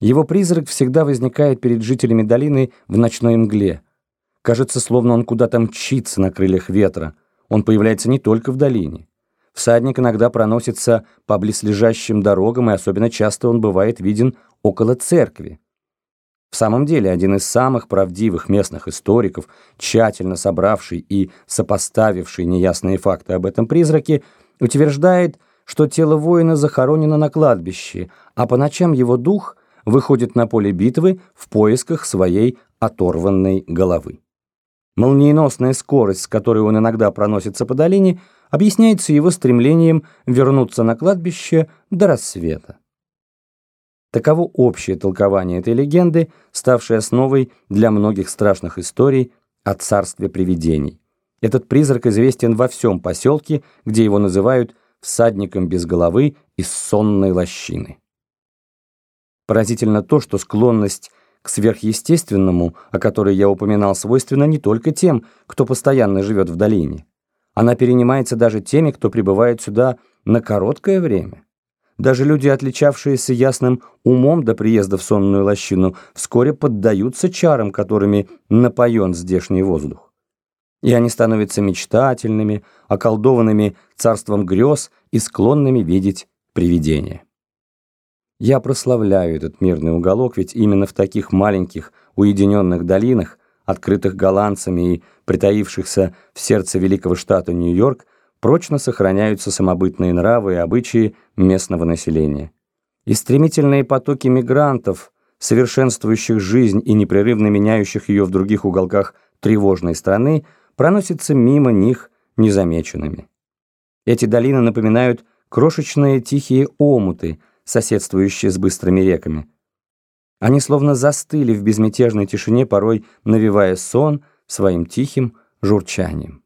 Его призрак всегда возникает перед жителями долины в ночной мгле. Кажется, словно он куда-то мчится на крыльях ветра. Он появляется не только в долине. Всадник иногда проносится по близлежащим дорогам, и особенно часто он бывает виден около церкви. В самом деле, один из самых правдивых местных историков, тщательно собравший и сопоставивший неясные факты об этом призраке, утверждает, что тело воина захоронено на кладбище, а по ночам его дух выходит на поле битвы в поисках своей оторванной головы. Молниеносная скорость, с которой он иногда проносится по долине – объясняется его стремлением вернуться на кладбище до рассвета. Таково общее толкование этой легенды, ставшей основой для многих страшных историй о царстве привидений. Этот призрак известен во всем поселке, где его называют всадником без головы из сонной лощины. Поразительно то, что склонность к сверхъестественному, о которой я упоминал, свойственна не только тем, кто постоянно живет в долине. Она перенимается даже теми, кто прибывает сюда на короткое время. Даже люди, отличавшиеся ясным умом до приезда в сонную лощину, вскоре поддаются чарам, которыми напоен здешний воздух. И они становятся мечтательными, околдованными царством грез и склонными видеть привидения. Я прославляю этот мирный уголок, ведь именно в таких маленьких уединенных долинах открытых голландцами и притаившихся в сердце великого штата Нью-Йорк, прочно сохраняются самобытные нравы и обычаи местного населения. И стремительные потоки мигрантов, совершенствующих жизнь и непрерывно меняющих ее в других уголках тревожной страны, проносятся мимо них незамеченными. Эти долины напоминают крошечные тихие омуты, соседствующие с быстрыми реками. Они словно застыли в безмятежной тишине, порой навевая сон своим тихим журчанием.